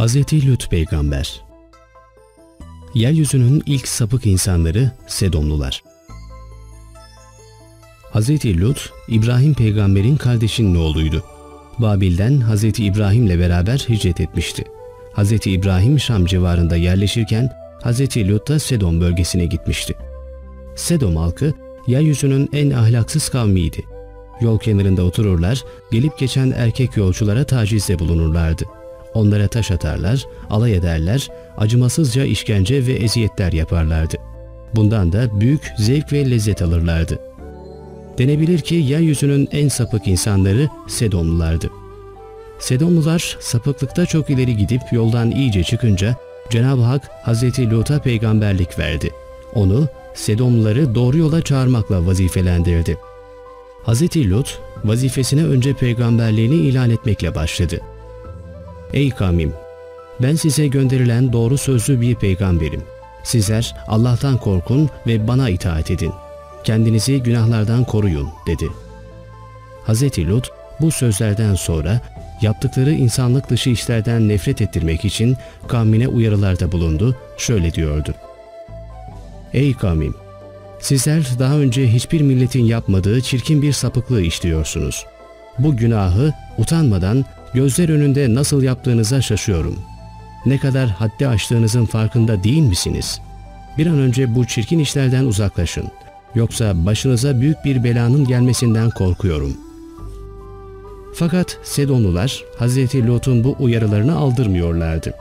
Hz. Lut Peygamber Yeryüzünün ilk sapık insanları Sedomlular. Hz. Lut, İbrahim peygamberin kardeşinin oğluydu. Babil'den Hz. İbrahim'le beraber hicret etmişti. Hz. İbrahim Şam civarında yerleşirken Hz. Lut da Sedom bölgesine gitmişti. Sedom halkı yeryüzünün en ahlaksız kavmiydi. Yol kenarında otururlar, gelip geçen erkek yolculara tacizde bulunurlardı. Onlara taş atarlar, alay ederler, acımasızca işkence ve eziyetler yaparlardı. Bundan da büyük zevk ve lezzet alırlardı. Denebilir ki yeryüzünün en sapık insanları Sedomlulardı. Sedomlular sapıklıkta çok ileri gidip yoldan iyice çıkınca Cenab-ı Hak Hz. Lut'a peygamberlik verdi. Onu Sedomluları doğru yola çağırmakla vazifelendirdi. Hz. Lut vazifesine önce peygamberliğini ilan etmekle başladı. Ey kavmim! Ben size gönderilen doğru sözlü bir peygamberim. Sizler Allah'tan korkun ve bana itaat edin. Kendinizi günahlardan koruyun dedi. Hz. Lut bu sözlerden sonra yaptıkları insanlık dışı işlerden nefret ettirmek için kavmine uyarılarda bulundu, şöyle diyordu. Ey kavmim! Sizler daha önce hiçbir milletin yapmadığı çirkin bir sapıklığı işliyorsunuz. Bu günahı utanmadan gözler önünde nasıl yaptığınıza şaşıyorum. Ne kadar haddi aştığınızın farkında değil misiniz? Bir an önce bu çirkin işlerden uzaklaşın. Yoksa başınıza büyük bir belanın gelmesinden korkuyorum. Fakat Sedonlular Hz. Lut'un bu uyarılarını aldırmıyorlardı.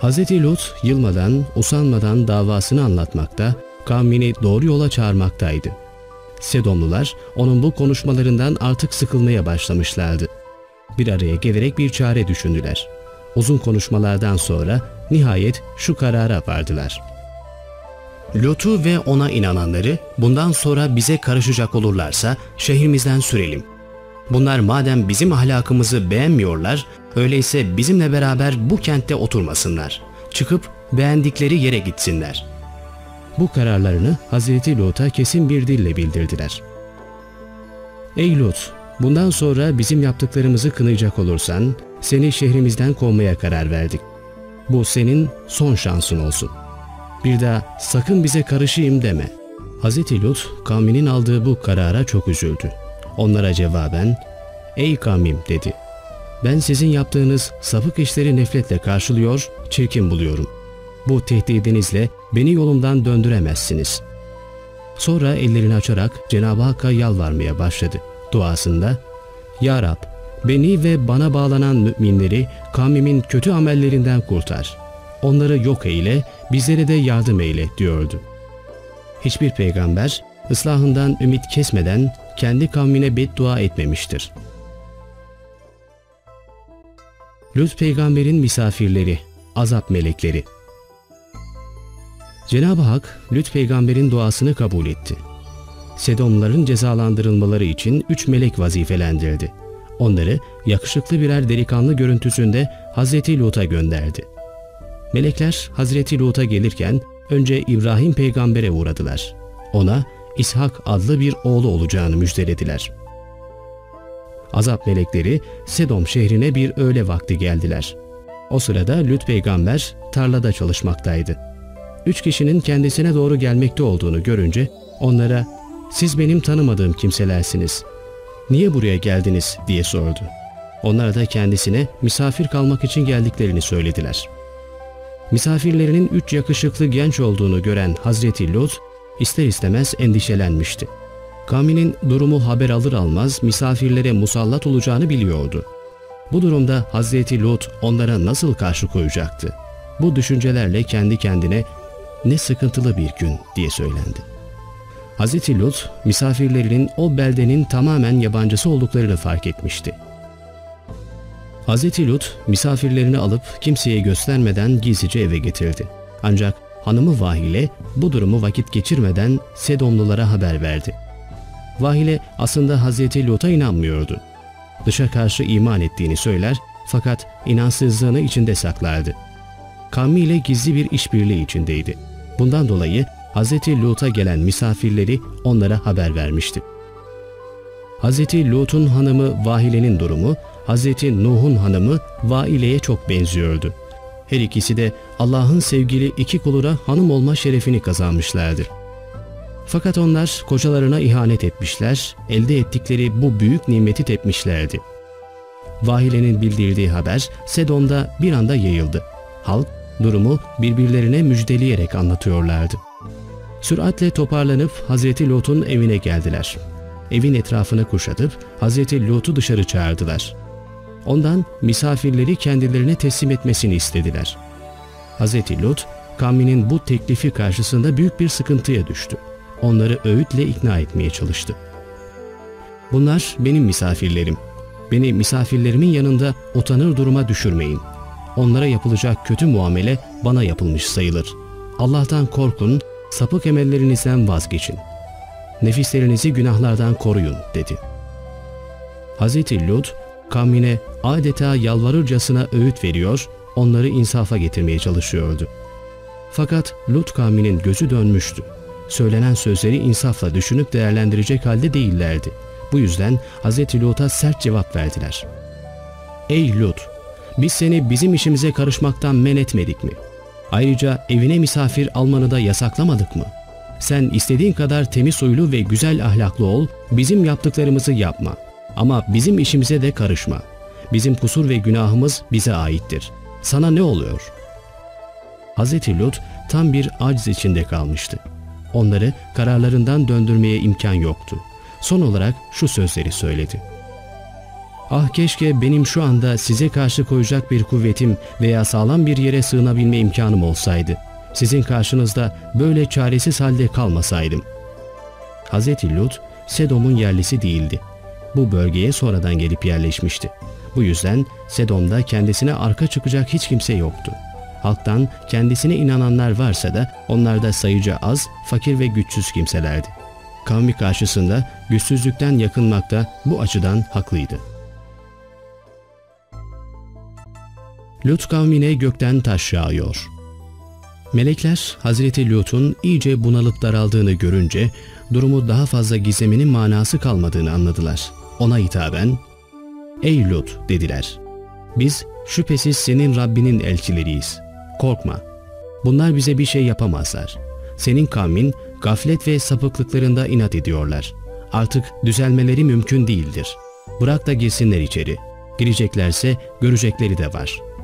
Hz. Lut yılmadan, usanmadan davasını anlatmakta, kavmini doğru yola çağırmaktaydı. Sedomlular onun bu konuşmalarından artık sıkılmaya başlamışlardı. Bir araya gelerek bir çare düşündüler. Uzun konuşmalardan sonra nihayet şu karara vardılar. Lut'u ve ona inananları bundan sonra bize karışacak olurlarsa şehrimizden sürelim. Bunlar madem bizim ahlakımızı beğenmiyorlar, öyleyse bizimle beraber bu kentte oturmasınlar. Çıkıp beğendikleri yere gitsinler.'' Bu kararlarını Hazreti Lut'a kesin bir dille bildirdiler. Ey Lut! Bundan sonra bizim yaptıklarımızı kınayacak olursan seni şehrimizden kovmaya karar verdik. Bu senin son şansın olsun. Bir daha sakın bize karışayım deme. Hz. Lut kavminin aldığı bu karara çok üzüldü. Onlara cevaben, Ey kavmim dedi. Ben sizin yaptığınız sapık işleri nefretle karşılıyor, çirkin buluyorum. Bu tehdidinizle beni yolumdan döndüremezsiniz. Sonra ellerini açarak Cenab-ı Hakk'a yalvarmaya başladı. Duasında, Ya Rab, beni ve bana bağlanan müminleri kavmimin kötü amellerinden kurtar. Onları yok eyle, bizlere de yardım eyle diyordu. Hiçbir peygamber ıslahından ümit kesmeden kendi kavmine beddua etmemiştir. Lut peygamberin misafirleri, azap melekleri Cenab-ı Hak Lüt peygamberin duasını kabul etti. Sedomların cezalandırılmaları için üç melek vazifelendirdi. Onları yakışıklı birer delikanlı görüntüsünde Hazreti Lut'a gönderdi. Melekler Hazreti Lut'a gelirken önce İbrahim peygambere uğradılar. Ona İshak adlı bir oğlu olacağını müjdelediler. Azap melekleri Sedom şehrine bir öğle vakti geldiler. O sırada Lüt peygamber tarlada çalışmaktaydı üç kişinin kendisine doğru gelmekte olduğunu görünce onlara ''Siz benim tanımadığım kimselersiniz. Niye buraya geldiniz?'' diye sordu. Onlar da kendisine misafir kalmak için geldiklerini söylediler. Misafirlerinin üç yakışıklı genç olduğunu gören Hazreti Lut ister istemez endişelenmişti. Kavminin durumu haber alır almaz misafirlere musallat olacağını biliyordu. Bu durumda Hazreti Lut onlara nasıl karşı koyacaktı? Bu düşüncelerle kendi kendine ne sıkıntılı bir gün diye söylendi. Hz. Lut misafirlerinin o beldenin tamamen yabancısı olduklarını fark etmişti. Hz. Lut misafirlerini alıp kimseye göstermeden gizlice eve getirdi. Ancak hanımı Vahile bu durumu vakit geçirmeden Sedomlulara haber verdi. Vahile aslında Hz. Lut'a inanmıyordu. Dışa karşı iman ettiğini söyler fakat inansızlığını içinde saklardı. Kavmiyle gizli bir işbirliği içindeydi. Bundan dolayı Hz. Lut'a gelen misafirleri onlara haber vermişti. Hz. Lut'un hanımı Vahile'nin durumu Hz. Nuh'un hanımı Vaile'ye çok benziyordu. Her ikisi de Allah'ın sevgili iki kulura hanım olma şerefini kazanmışlardı. Fakat onlar kocalarına ihanet etmişler, elde ettikleri bu büyük nimeti tepmişlerdi. Vahile'nin bildirdiği haber Sedon'da bir anda yayıldı. Halk durumu birbirlerine müjdeleyerek anlatıyorlardı. Süratle toparlanıp Hazreti Lot'un evine geldiler. Evin etrafını kuşatıp Hazreti Lot'u dışarı çağırdılar. Ondan misafirleri kendilerine teslim etmesini istediler. Hazreti Lot, kavminin bu teklifi karşısında büyük bir sıkıntıya düştü. Onları öğütle ikna etmeye çalıştı. Bunlar benim misafirlerim. Beni misafirlerimin yanında utanır duruma düşürmeyin. Onlara yapılacak kötü muamele bana yapılmış sayılır. Allah'tan korkun, sapık emellerinizden vazgeçin. Nefislerinizi günahlardan koruyun dedi. Hz. Lut kavmine adeta yalvarırcasına öğüt veriyor, onları insafa getirmeye çalışıyordu. Fakat Lut kavminin gözü dönmüştü. Söylenen sözleri insafla düşünüp değerlendirecek halde değillerdi. Bu yüzden Hz. Lut'a sert cevap verdiler. Ey Lut! Biz seni bizim işimize karışmaktan men etmedik mi? Ayrıca evine misafir almanı da yasaklamadık mı? Sen istediğin kadar temiz huylu ve güzel ahlaklı ol, bizim yaptıklarımızı yapma. Ama bizim işimize de karışma. Bizim kusur ve günahımız bize aittir. Sana ne oluyor? Hz. Lut tam bir aciz içinde kalmıştı. Onları kararlarından döndürmeye imkan yoktu. Son olarak şu sözleri söyledi. Ah keşke benim şu anda size karşı koyacak bir kuvvetim veya sağlam bir yere sığınabilme imkanım olsaydı. Sizin karşınızda böyle çaresiz halde kalmasaydım. Hz. Lut, Sedom'un yerlisi değildi. Bu bölgeye sonradan gelip yerleşmişti. Bu yüzden Sedom'da kendisine arka çıkacak hiç kimse yoktu. Halktan kendisine inananlar varsa da onlar da sayıca az, fakir ve güçsüz kimselerdi. Kavmi karşısında güçsüzlükten yakınmakta bu açıdan haklıydı. Lut kavmine gökten taş yağıyor. Melekler Hazreti Lut'un iyice bunalıp daraldığını görünce durumu daha fazla gizlemenin manası kalmadığını anladılar. Ona hitaben ''Ey Lut'' dediler. ''Biz şüphesiz senin Rabbinin elçileriyiz. Korkma. Bunlar bize bir şey yapamazlar. Senin kavmin gaflet ve sapıklıklarında inat ediyorlar. Artık düzelmeleri mümkün değildir. Bırak da girsinler içeri. Gireceklerse görecekleri de var.''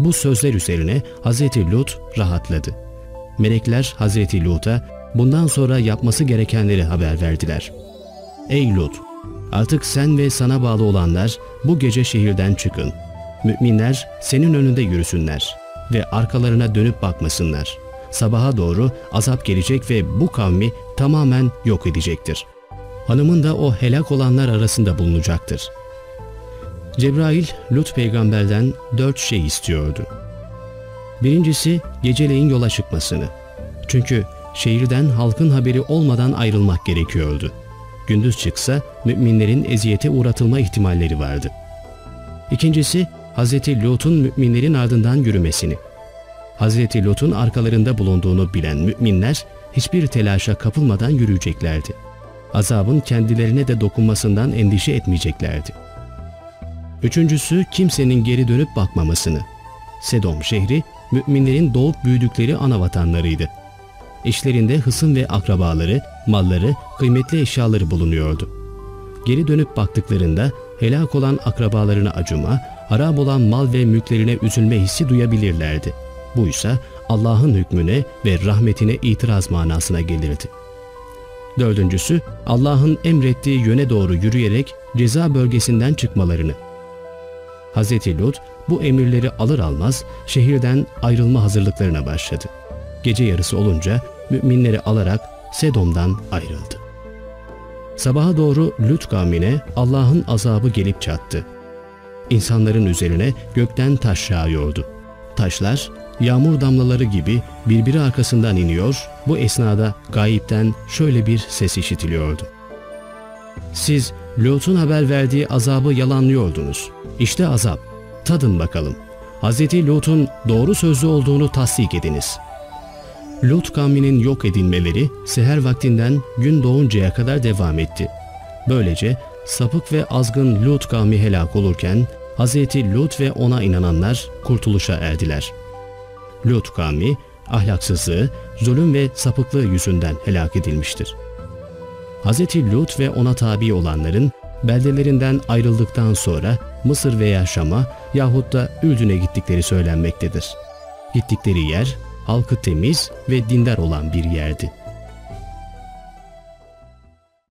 Bu sözler üzerine Hazreti Lut rahatladı. Melekler Hazreti Lut'a bundan sonra yapması gerekenleri haber verdiler. Ey Lut! Artık sen ve sana bağlı olanlar bu gece şehirden çıkın. Müminler senin önünde yürüsünler ve arkalarına dönüp bakmasınlar. Sabaha doğru azap gelecek ve bu kavmi tamamen yok edecektir. Hanımın da o helak olanlar arasında bulunacaktır.'' Cebrail, Lut peygamberden dört şey istiyordu. Birincisi geceleyin yola çıkmasını. Çünkü şehirden halkın haberi olmadan ayrılmak gerekiyordu. Gündüz çıksa müminlerin eziyete uğratılma ihtimalleri vardı. İkincisi Hz. Lut'un müminlerin ardından yürümesini. Hz. Lut'un arkalarında bulunduğunu bilen müminler hiçbir telaşa kapılmadan yürüyeceklerdi. Azabın kendilerine de dokunmasından endişe etmeyeceklerdi. Üçüncüsü kimsenin geri dönüp bakmamasını. Sedom şehri müminlerin doğup büyüdükleri ana vatanlarıydı. İşlerinde hısım ve akrabaları, malları, kıymetli eşyaları bulunuyordu. Geri dönüp baktıklarında helak olan akrabalarına acıma, harap olan mal ve mülklerine üzülme hissi duyabilirlerdi. Bu ise Allah'ın hükmüne ve rahmetine itiraz manasına gelirdi. Dördüncüsü Allah'ın emrettiği yöne doğru yürüyerek ceza bölgesinden çıkmalarını. Hz. Lut bu emirleri alır almaz şehirden ayrılma hazırlıklarına başladı. Gece yarısı olunca müminleri alarak Sedom'dan ayrıldı. Sabaha doğru Lut kavmine Allah'ın azabı gelip çattı. İnsanların üzerine gökten taş yağıyordu. Taşlar yağmur damlaları gibi birbiri arkasından iniyor, bu esnada gayipten şöyle bir ses işitiliyordu. Siz Lut'un haber verdiği azabı yalanlıyordunuz. İşte azap. Tadın bakalım. Hz. Lut'un doğru sözlü olduğunu tasdik ediniz. Lut kavminin yok edilmeleri seher vaktinden gün doğuncaya kadar devam etti. Böylece sapık ve azgın Lut kavmi helak olurken Hz. Lut ve ona inananlar kurtuluşa erdiler. Lut kavmi ahlaksızlığı, zulüm ve sapıklığı yüzünden helak edilmiştir. Hz. Lut ve ona tabi olanların beldelerinden ayrıldıktan sonra Mısır veya Şam'a yahut da Ürdün'e gittikleri söylenmektedir. Gittikleri yer halkı temiz ve dindar olan bir yerdi.